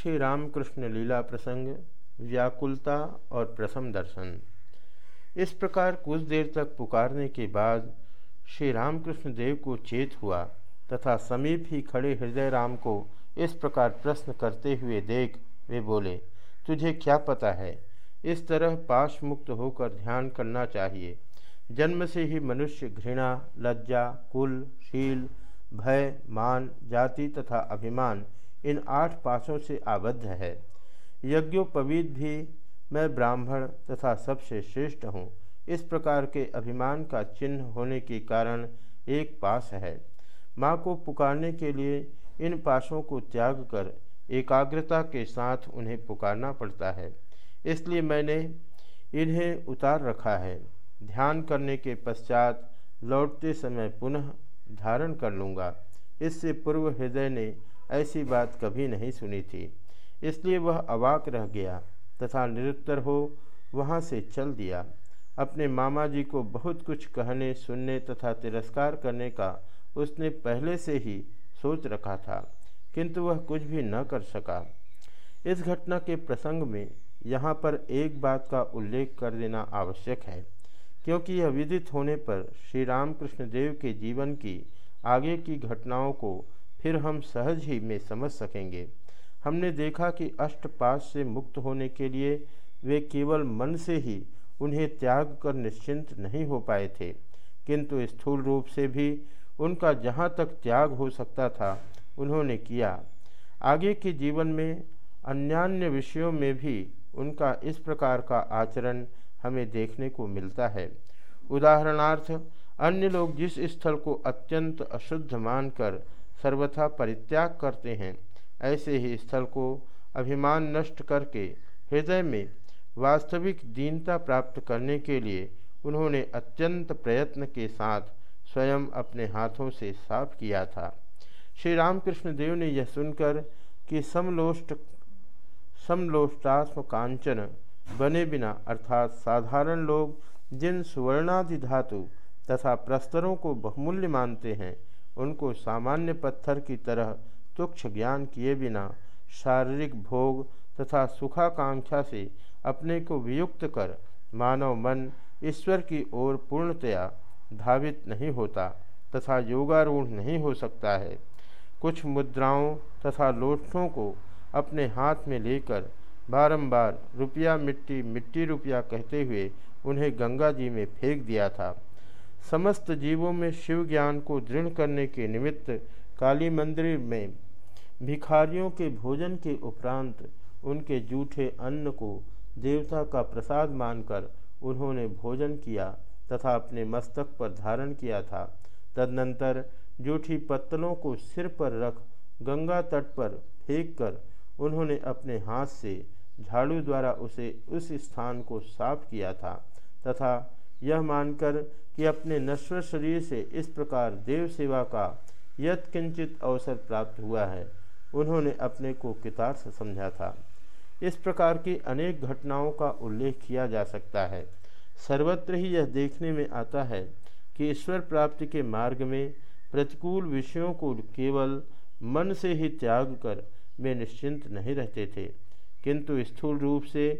श्री रामकृष्ण लीला प्रसंग, व्याकुलता और प्रथम दर्शन। इस प्रकार कुछ देर तक पुकारने के बाद श्री रामकृष्ण देव को चेत हुआ तथा समीप ही खड़े हृदय राम को इस प्रकार प्रश्न करते हुए देख वे बोले, तुझे क्या पता है? इस तरह पाश मुक्त होकर ध्यान करना चाहिए। जन्म से ही मनुष्य घृणा, लज्जा, कुल, शील, भय, मान, जाति तथा अभिमान इन आठ पासों से आबद्ध है। यज्ञोपवीत भी मैं ब्राह्मण तथा सबसे श्रेष्ठ हूँ। इस प्रकार के अभिमान का चिन्ह होने के कारण एक पास है। माँ को पुकारने के लिए इन पासों को त्याग कर एकाग्रता के साथ उन्हें पुकारना पड़ता है। इसलिए मैंने इन्हें उतार रखा है। ध्यान करने के पश्चात लौटते समय पुनः धारण कर लूँगा। इससे पूर्व हृदय ने ऐसी बात कभी नहीं सुनी थी। इसलिए वह अवाक रह गया तथा निरुत्तर हो वहाँ से चल दिया। अपने मामा जी को बहुत कुछ कहने, सुनने तथा तिरस्कार करने का उसने पहले से ही सोच रखा था, किंतु वह कुछ भी न कर सका। इस घटना के प्रसंग में यहाँ पर एक बात का उल्लेख कर देना आवश्यक है, क्योंकि यह विदित होने पर श्री रामकृष्ण देव के जीवन की आगे की घटनाओं को फिर हम सहज ही में समझ सकेंगे। हमने देखा कि अष्टपाश से मुक्त होने के लिए वे केवल मन से ही उन्हें त्याग कर निश्चिंत नहीं हो पाए थे, किंतु स्थूल रूप से भी उनका जहाँ तक त्याग हो सकता था, उन्होंने किया। आगे के जीवन में अन्यान्य विषयों में भी उनका इस प्रकार का आचरण हमें देखने को मिलता है। उदाहरणार्थ, अन्य लोग जिस स्थल को अत्यंत अशुद्ध मानकर सर्वथा परित्याग करते हैं। ऐसे ही स्थल को अभिमान नष्ट करके हृदय में वास्तविक दीनता प्राप्त करने के लिए उन्होंने अत्यंत प्रयत्न के साथ स्वयं अपने हाथों से साफ़ किया था। श्री रामकृष्ण देव ने यह सुनकर कि समलोष्ट, समलोष्टात्म कांचन बने बिना अर्थात साधारण लोग जिन सुवर्णादि धातु तथा प्रस्तरों को बहुमूल्य मानते हैं उनको सामान्य पत्थर की तरह तुक्ष ज्ञान किए बिना शारीरिक भोग तथा सुखाकांक्षा से अपने को वियुक्त कर मानव मन ईश्वर की ओर पूर्णतया धावित नहीं होता तथा योगारूढ़ नहीं हो सकता है। कुछ मुद्राओं तथा लोटों को अपने हाथ में लेकर बारंबार रुपया मिट्टी मिट्टी रुपया कहते हुए उन्हें गंगा जी में फेंक दिया था। समस्त जीवों में शिव ज्ञान को दृढ़ करने के निमित्त काली मंदिर में भिखारियों के भोजन के उपरांत उनके जूठे अन्न को देवता का प्रसाद मानकर उन्होंने भोजन किया तथा अपने मस्तक पर धारण किया था। तदनंतर जूठी पत्तलों को सिर पर रख गंगा तट पर फेंक कर उन्होंने अपने हाथ से झाड़ू द्वारा उसे उस स्थान को साफ़ किया था तथा यह मानकर कि अपने नश्वर शरीर से इस प्रकार देव सेवा का यत्किंचित अवसर प्राप्त हुआ है। उन्होंने अपने को कितार्थ समझा था। इस प्रकार की अनेक घटनाओं का उल्लेख किया जा सकता है। सर्वत्र ही यह देखने में आता है कि ईश्वर प्राप्ति के मार्ग में प्रतिकूल विषयों को केवल मन से ही त्याग कर वे निश्चिंत नहीं रहते थे, किंतु स्थूल रूप से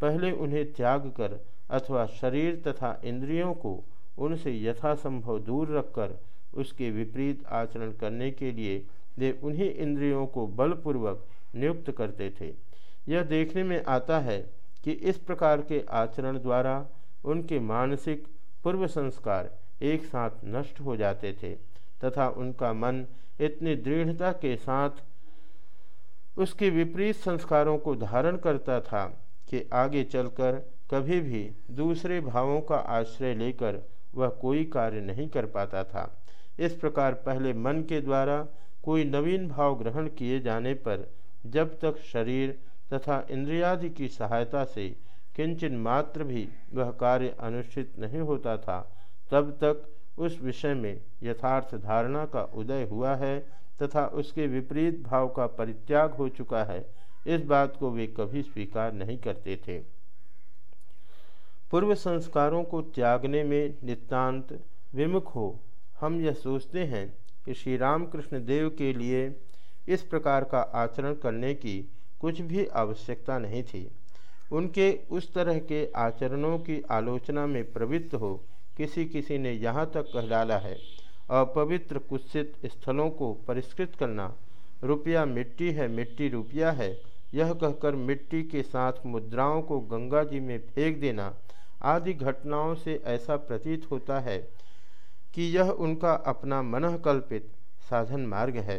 पहले उन्हें त्याग कर अथवा शरीर तथा इंद्रियों को उनसे यथासंभव दूर रखकर उसके विपरीत आचरण करने के लिए वे उन्हीं इंद्रियों को बलपूर्वक नियुक्त करते थे। यह देखने में आता है कि इस प्रकार के आचरण द्वारा उनके मानसिक पूर्व संस्कार एक साथ नष्ट हो जाते थे तथा उनका मन इतनी दृढ़ता के साथ उसके विपरीत संस्कारों को धारण करता था कि आगे चलकर कभी भी दूसरे भावों का आश्रय लेकर वह कोई कार्य नहीं कर पाता था। इस प्रकार पहले मन के द्वारा कोई नवीन भाव ग्रहण किए जाने पर जब तक शरीर तथा इंद्रियादि की सहायता से किंचन मात्र भी वह कार्य अनुष्ठित नहीं होता था, तब तक उस विषय में यथार्थ धारणा का उदय हुआ है तथा उसके विपरीत भाव का परित्याग हो चुका है। इस बात को वे कभी स्वीकार नहीं करते थे। पूर्व संस्कारों को त्यागने में नितांत विमुख हो। हम यह सोचते हैं कि श्री रामकृष्ण देव के लिए इस प्रकार का आचरण करने की कुछ भी आवश्यकता नहीं थी। उनके उस तरह के आचरणों की आलोचना में प्रवृत्त हो किसी किसी ने यहाँ तक कह डाला है, अपवित्र कुत्सित स्थलों को परिष्कृत करना। रुपया मिट्टी है, मिट्टी रुपया है। यह कहकर मिट्टी के साथ मुद्राओं को गंगा जी में फेंक देना। आदि घटनाओं से ऐसा प्रतीत होता है कि यह उनका अपना मनकल्पित साधन मार्ग है।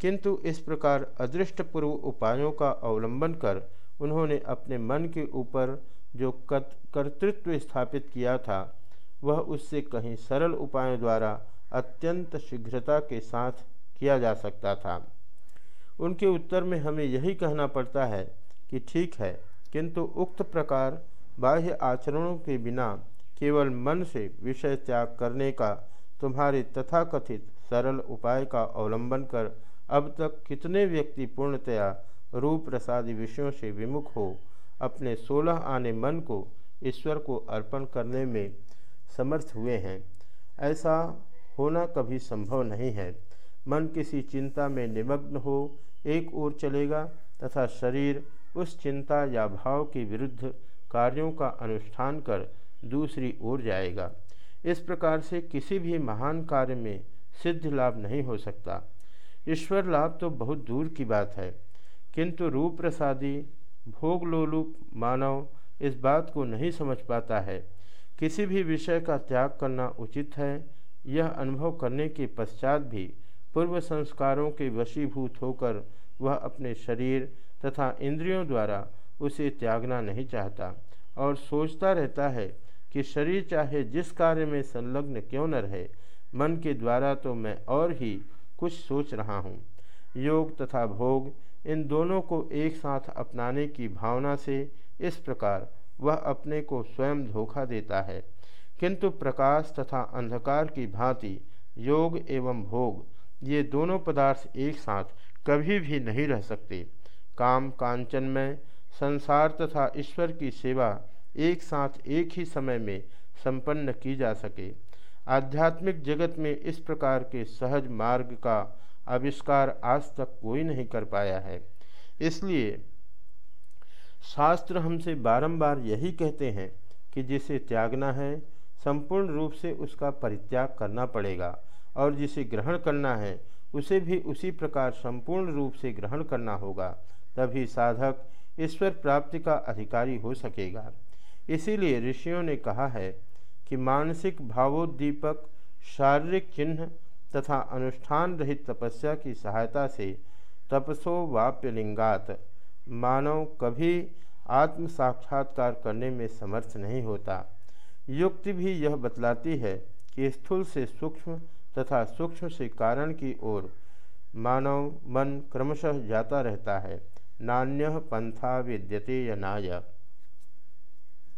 किंतु इस प्रकार अदृष्टपूर्व उपायों का अवलंबन कर उन्होंने अपने मन के ऊपर जो कर्तृत्व स्थापित किया था, वह उससे कहीं सरल उपायों द्वारा अत्यंत शीघ्रता के साथ किया जा सकता था। उनके उत्तर में हमें यही कहना पड़ता है कि ठीक है, किंतु उक्त प्रकार बाह्य आचरणों के बिना केवल मन से विषय त्याग करने का तुम्हारे तथाकथित सरल उपाय का अवलंबन कर अब तक कितने व्यक्ति पूर्णतया रूप प्रसादी विषयों से विमुख हो, अपने सोलह आने मन को ईश्वर को अर्पण करने में समर्थ हुए हैं। ऐसा होना कभी संभव नहीं है। मन किसी चिंता में निमग्न हो, एक ओर चलेगा तथा शरीर उस चिंता या भाव के विरुद्ध कार्यों का अनुष्ठान कर दूसरी ओर जाएगा। इस प्रकार से किसी भी महान कार्य में सिद्ध लाभ नहीं हो सकता। ईश्वर लाभ तो बहुत दूर की बात है, किंतु रूप प्रसादी भोग लोलुप मानव इस बात को नहीं समझ पाता है। किसी भी विषय का त्याग करना उचित है, यह अनुभव करने के पश्चात भी पूर्व संस्कारों के वशीभूत होकर वह अपने शरीर तथा इंद्रियों द्वारा उसे त्यागना नहीं चाहता और सोचता रहता है कि शरीर चाहे जिस कार्य में संलग्न क्यों न रहे, मन के द्वारा तो मैं और ही कुछ सोच रहा हूँ। योग तथा भोग, इन दोनों को एक साथ अपनाने की भावना से इस प्रकार वह अपने को स्वयं धोखा देता है। किंतु प्रकाश तथा अंधकार की भांति योग एवं भोग, ये दोनों पदार्थ एक साथ कभी भी नहीं रह सकते। काम कांचन में संसार तथा ईश्वर की सेवा एक साथ एक ही समय में संपन्न की जा सके। आध्यात्मिक जगत में इस प्रकार के सहज मार्ग का आविष्कार आज तक कोई नहीं कर पाया है। इसलिए शास्त्र हमसे बारंबार यही कहते हैं कि जिसे त्यागना है, संपूर्ण रूप से उसका परित्याग करना पड़ेगा और जिसे ग्रहण करना है, उसे भी उसी प्रकार संपूर्ण रूप से ग्रहण करना होगा। तभी साधक ईश्वर प्राप्ति का अधिकारी हो सकेगा। इसीलिए ऋषियों ने कहा है कि मानसिक भावोद्दीपक, शारीरिक चिन्ह तथा अनुष्ठान रहित तपस्या की सहायता से तपसो वाप्यलिंगात मानव कभी आत्म साक्षात्कार करने में समर्थ नहीं होता। युक्ति भी यह बतलाती है कि स्थूल से सूक्ष्म तथा सूक्ष्म से कारण की ओर मानव मन क्रमशः जाता रहता है। नान्य पंथा विद्यते या नाय